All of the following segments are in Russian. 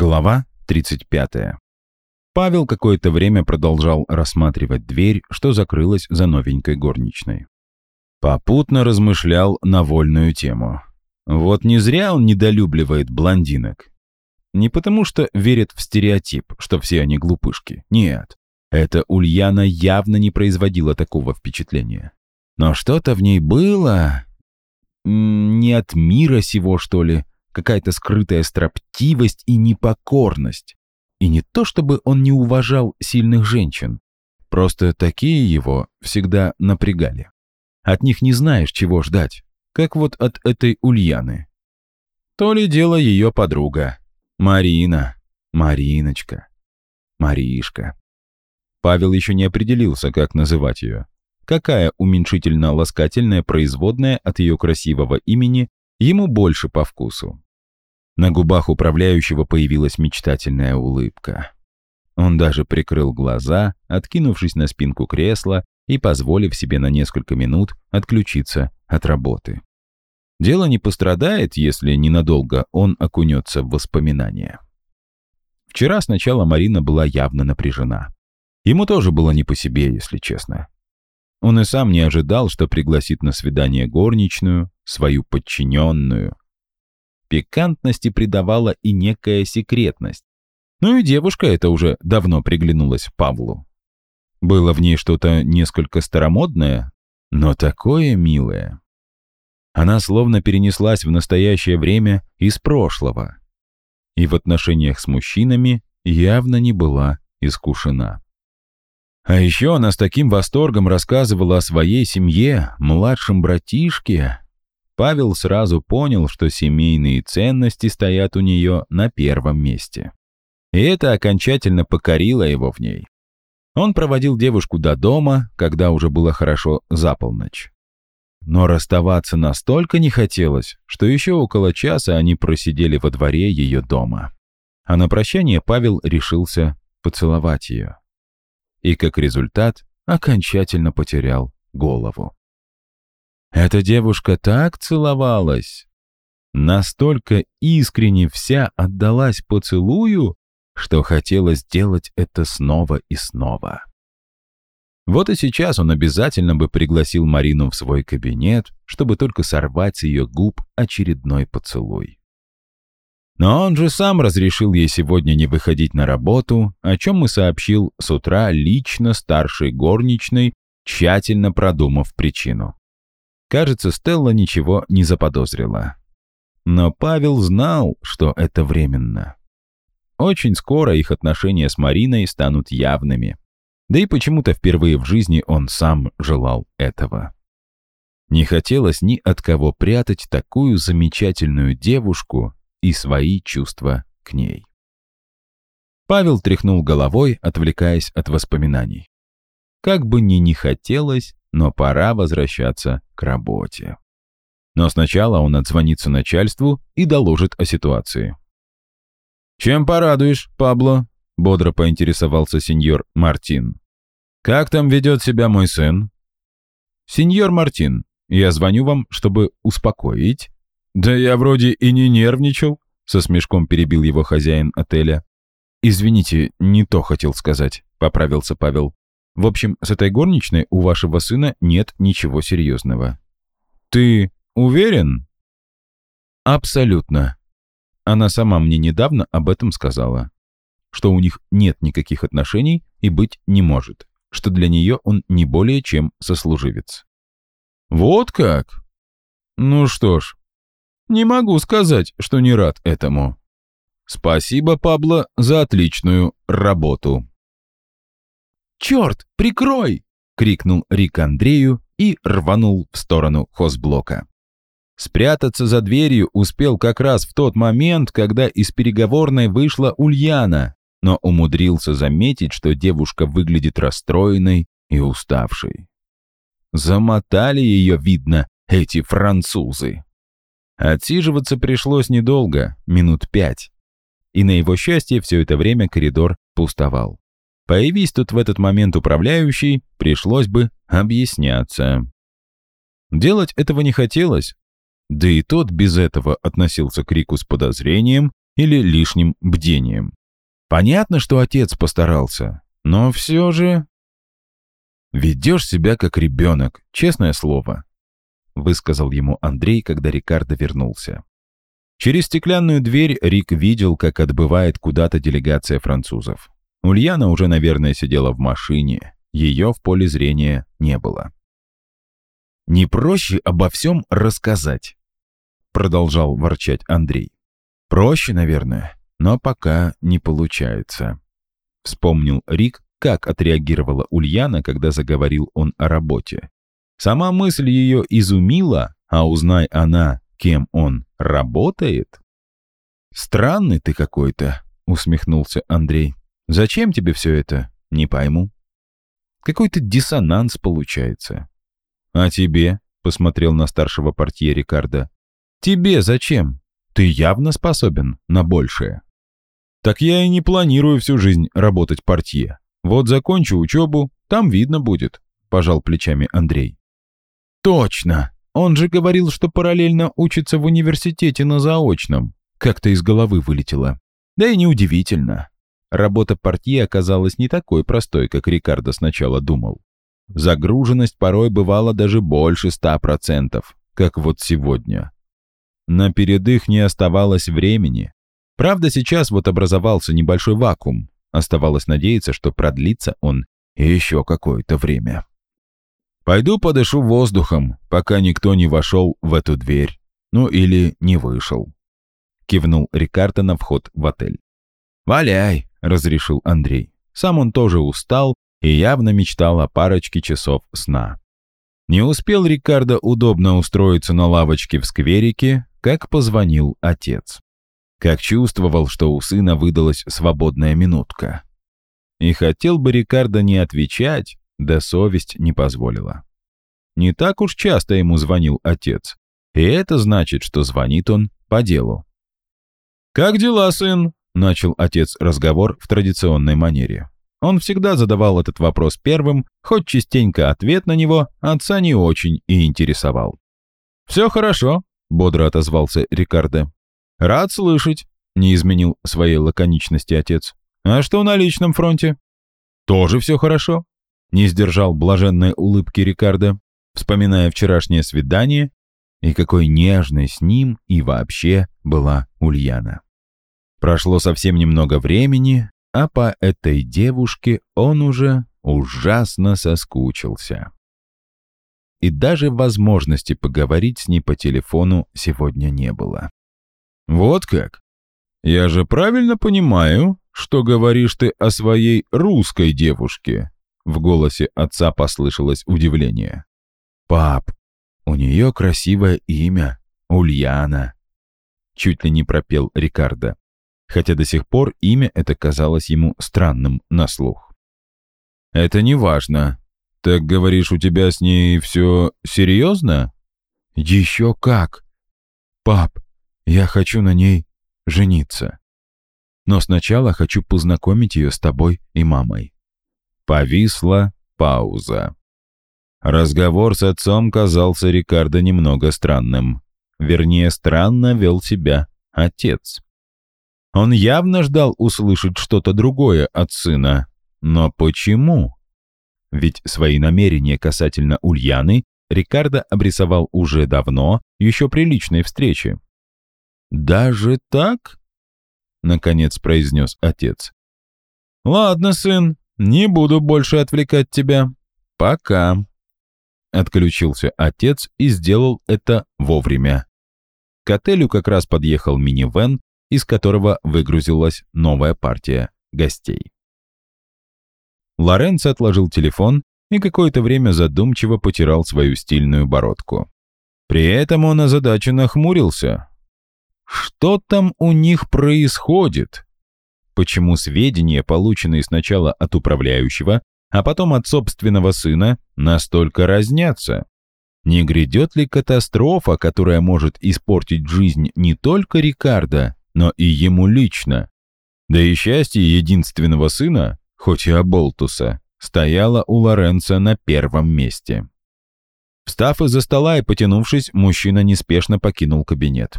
Глава 35. Павел какое-то время продолжал рассматривать дверь, что закрылась за новенькой горничной. Попутно размышлял на вольную тему. Вот не зря он недолюбливает блондинок. Не потому что верит в стереотип, что все они глупышки. Нет. Эта Ульяна явно не производила такого впечатления. Но что-то в ней было... Не от мира сего, что ли, какая-то скрытая строптивость и непокорность. И не то, чтобы он не уважал сильных женщин. Просто такие его всегда напрягали. От них не знаешь, чего ждать, как вот от этой Ульяны. То ли дело ее подруга. Марина, Мариночка, Маришка. Павел еще не определился, как называть ее. Какая уменьшительно-ласкательная производная от ее красивого имени ему больше по вкусу. На губах управляющего появилась мечтательная улыбка. Он даже прикрыл глаза, откинувшись на спинку кресла и позволив себе на несколько минут отключиться от работы. Дело не пострадает, если ненадолго он окунется в воспоминания. Вчера сначала Марина была явно напряжена. Ему тоже было не по себе, если честно. Он и сам не ожидал, что пригласит на свидание горничную, свою подчиненную, Пикантности придавала и некая секретность. Ну и девушка эта уже давно приглянулась Павлу. Было в ней что-то несколько старомодное, но такое милое. Она словно перенеслась в настоящее время из прошлого. И в отношениях с мужчинами явно не была искушена. А еще она с таким восторгом рассказывала о своей семье, младшем братишке, Павел сразу понял, что семейные ценности стоят у нее на первом месте. И это окончательно покорило его в ней. Он проводил девушку до дома, когда уже было хорошо за полночь. Но расставаться настолько не хотелось, что еще около часа они просидели во дворе ее дома. А на прощание Павел решился поцеловать ее. И как результат окончательно потерял голову. Эта девушка так целовалась, настолько искренне вся отдалась поцелую, что хотелось сделать это снова и снова. Вот и сейчас он обязательно бы пригласил Марину в свой кабинет, чтобы только сорвать с ее губ очередной поцелуй. Но он же сам разрешил ей сегодня не выходить на работу, о чем и сообщил с утра лично старшей горничной, тщательно продумав причину. Кажется, Стелла ничего не заподозрила. Но Павел знал, что это временно. Очень скоро их отношения с Мариной станут явными. Да и почему-то впервые в жизни он сам желал этого. Не хотелось ни от кого прятать такую замечательную девушку и свои чувства к ней. Павел тряхнул головой, отвлекаясь от воспоминаний. Как бы ни не хотелось, но пора возвращаться к работе. Но сначала он отзвонится начальству и доложит о ситуации. «Чем порадуешь, Пабло?» — бодро поинтересовался сеньор Мартин. «Как там ведет себя мой сын?» «Сеньор Мартин, я звоню вам, чтобы успокоить». «Да я вроде и не нервничал», — со смешком перебил его хозяин отеля. «Извините, не то хотел сказать», — поправился Павел. В общем, с этой горничной у вашего сына нет ничего серьезного». «Ты уверен?» «Абсолютно. Она сама мне недавно об этом сказала. Что у них нет никаких отношений и быть не может. Что для нее он не более чем сослуживец». «Вот как?» «Ну что ж, не могу сказать, что не рад этому. Спасибо, Пабло, за отличную работу». «Черт, прикрой!» — крикнул Рик Андрею и рванул в сторону хозблока. Спрятаться за дверью успел как раз в тот момент, когда из переговорной вышла Ульяна, но умудрился заметить, что девушка выглядит расстроенной и уставшей. Замотали ее, видно, эти французы. Отсиживаться пришлось недолго, минут пять. И на его счастье все это время коридор пустовал. Появись тут в этот момент управляющий, пришлось бы объясняться. Делать этого не хотелось, да и тот без этого относился к Рику с подозрением или лишним бдением. Понятно, что отец постарался, но все же... «Ведешь себя как ребенок, честное слово», — высказал ему Андрей, когда Рикардо вернулся. Через стеклянную дверь Рик видел, как отбывает куда-то делегация французов. Ульяна уже, наверное, сидела в машине. Ее в поле зрения не было. «Не проще обо всем рассказать», — продолжал ворчать Андрей. «Проще, наверное, но пока не получается». Вспомнил Рик, как отреагировала Ульяна, когда заговорил он о работе. Сама мысль ее изумила, а узнай она, кем он работает. «Странный ты какой-то», — усмехнулся Андрей. «Зачем тебе все это? Не пойму». Какой-то диссонанс получается. «А тебе?» — посмотрел на старшего портье Рикардо. «Тебе зачем? Ты явно способен на большее». «Так я и не планирую всю жизнь работать портье. Вот закончу учебу, там видно будет», — пожал плечами Андрей. «Точно! Он же говорил, что параллельно учится в университете на заочном». Как-то из головы вылетело. Да и неудивительно. Работа портье оказалась не такой простой, как Рикардо сначала думал. Загруженность порой бывала даже больше ста процентов, как вот сегодня. На передых не оставалось времени. Правда, сейчас вот образовался небольшой вакуум. Оставалось надеяться, что продлится он еще какое-то время. «Пойду подышу воздухом, пока никто не вошел в эту дверь. Ну или не вышел», — кивнул Рикардо на вход в отель. «Валяй», — разрешил Андрей. Сам он тоже устал и явно мечтал о парочке часов сна. Не успел Рикардо удобно устроиться на лавочке в скверике, как позвонил отец. Как чувствовал, что у сына выдалась свободная минутка. И хотел бы Рикардо не отвечать, да совесть не позволила. Не так уж часто ему звонил отец, и это значит, что звонит он по делу. «Как дела, сын?» — начал отец разговор в традиционной манере. Он всегда задавал этот вопрос первым, хоть частенько ответ на него отца не очень и интересовал. «Все хорошо», — бодро отозвался Рикардо. «Рад слышать», — не изменил своей лаконичности отец. «А что на личном фронте?» «Тоже все хорошо», — не сдержал блаженной улыбки Рикардо, вспоминая вчерашнее свидание и какой нежной с ним и вообще была Ульяна. Прошло совсем немного времени, а по этой девушке он уже ужасно соскучился. И даже возможности поговорить с ней по телефону сегодня не было. «Вот как? Я же правильно понимаю, что говоришь ты о своей русской девушке?» В голосе отца послышалось удивление. «Пап, у нее красивое имя, Ульяна», чуть ли не пропел Рикардо хотя до сих пор имя это казалось ему странным на слух. «Это не важно. Так говоришь, у тебя с ней все серьезно?» «Еще как! Пап, я хочу на ней жениться. Но сначала хочу познакомить ее с тобой и мамой». Повисла пауза. Разговор с отцом казался Рикардо немного странным. Вернее, странно вел себя отец. Он явно ждал услышать что-то другое от сына. Но почему? Ведь свои намерения касательно Ульяны Рикардо обрисовал уже давно, еще при личной встрече. «Даже так?» — наконец произнес отец. «Ладно, сын, не буду больше отвлекать тебя. Пока». Отключился отец и сделал это вовремя. К отелю как раз подъехал минивэн, из которого выгрузилась новая партия гостей. Лоренцо отложил телефон и какое-то время задумчиво потирал свою стильную бородку. При этом он озадаченно хмурился. Что там у них происходит? Почему сведения, полученные сначала от управляющего, а потом от собственного сына, настолько разнятся? Не грядет ли катастрофа, которая может испортить жизнь не только Рикардо, но и ему лично. Да и счастье единственного сына, хоть и Аболтуса, стояло у Лоренца на первом месте. Встав из-за стола и потянувшись, мужчина неспешно покинул кабинет.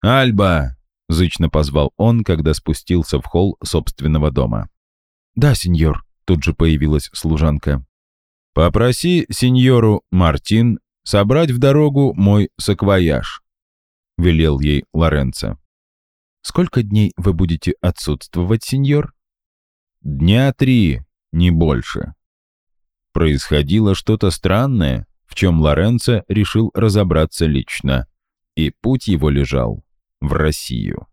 «Альба, — зычно позвал он, когда спустился в холл собственного дома. «Да, сеньор», — тут же появилась служанка. «Попроси сеньору Мартин собрать в дорогу мой саквояж», — велел ей Лоренцо. «Сколько дней вы будете отсутствовать, сеньор?» «Дня три, не больше». Происходило что-то странное, в чем Лоренцо решил разобраться лично, и путь его лежал в Россию.